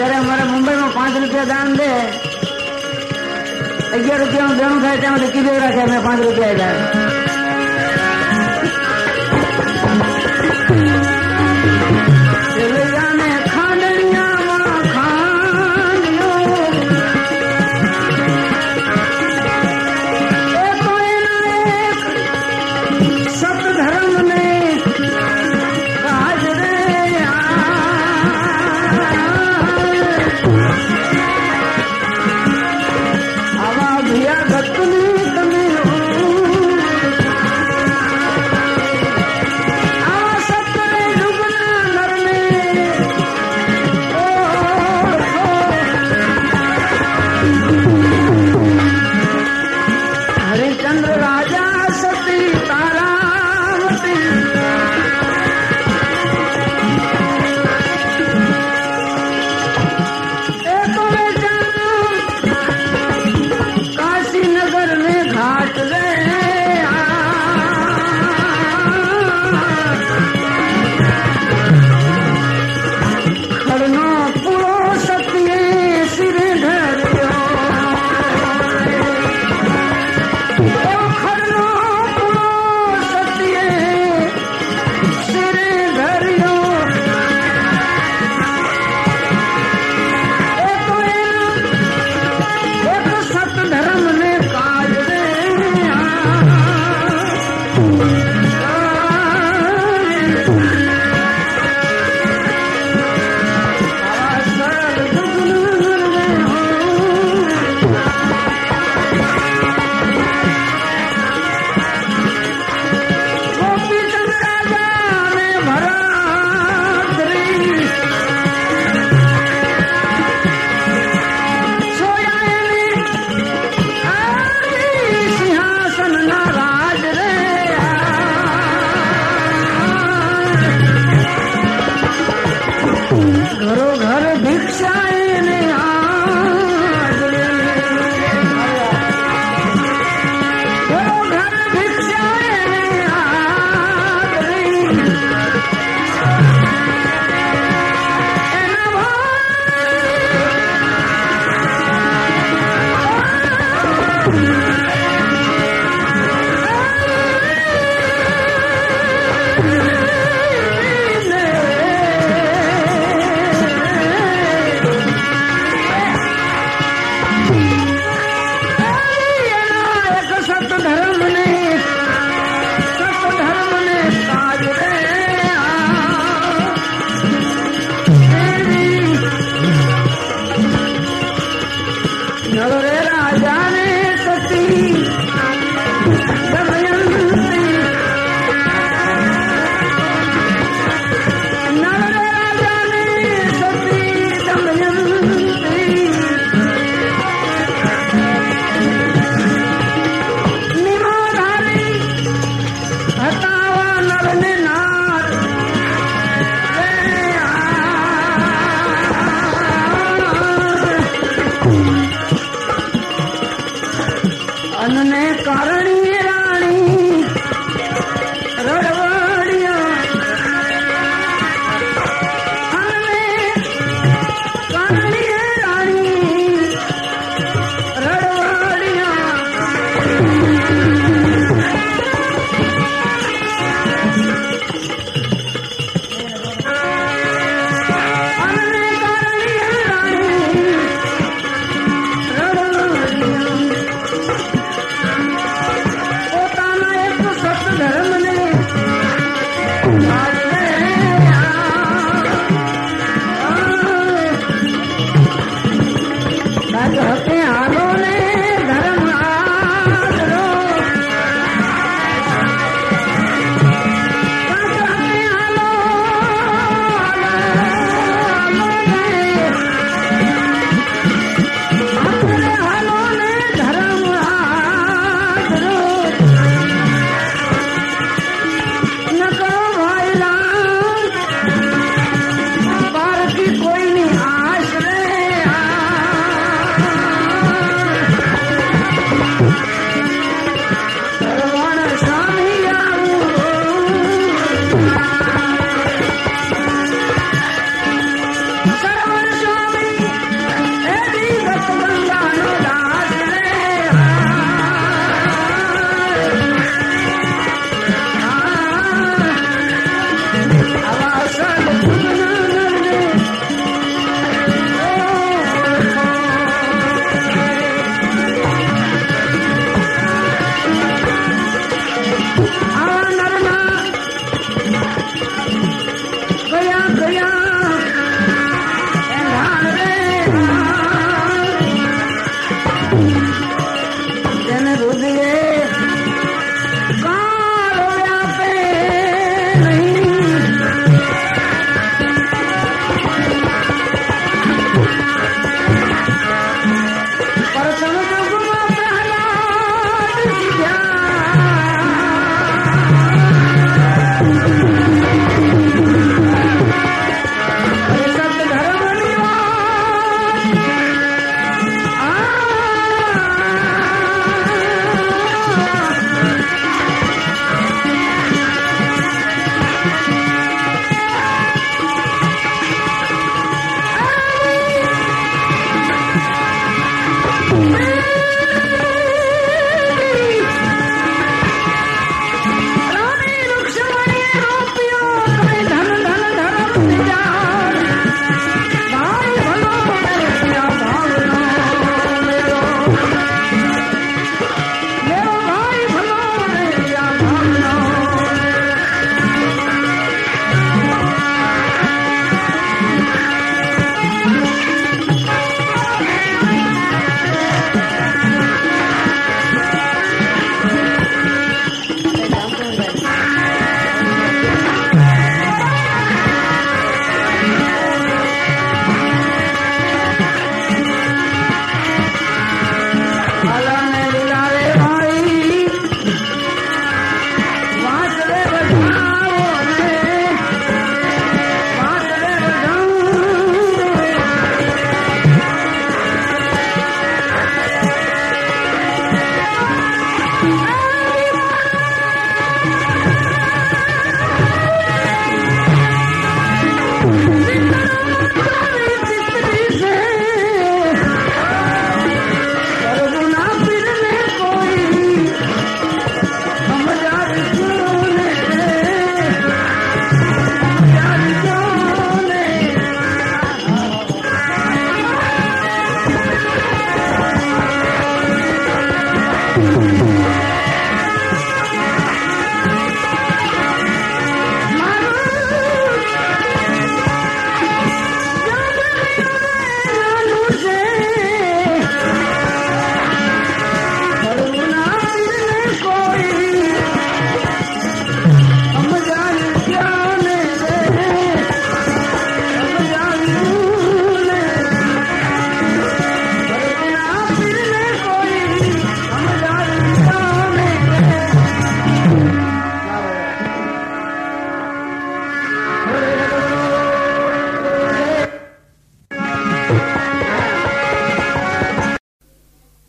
ત્યારે અમારે મુંબઈમાં પાંચ રૂપિયા દાન દે અગિયાર રૂપિયાનું દેણું થાય ત્યાં સુધી કીધું રાખે અમે પાંચ રૂપિયા આપ્યા धर्म घरों घर भी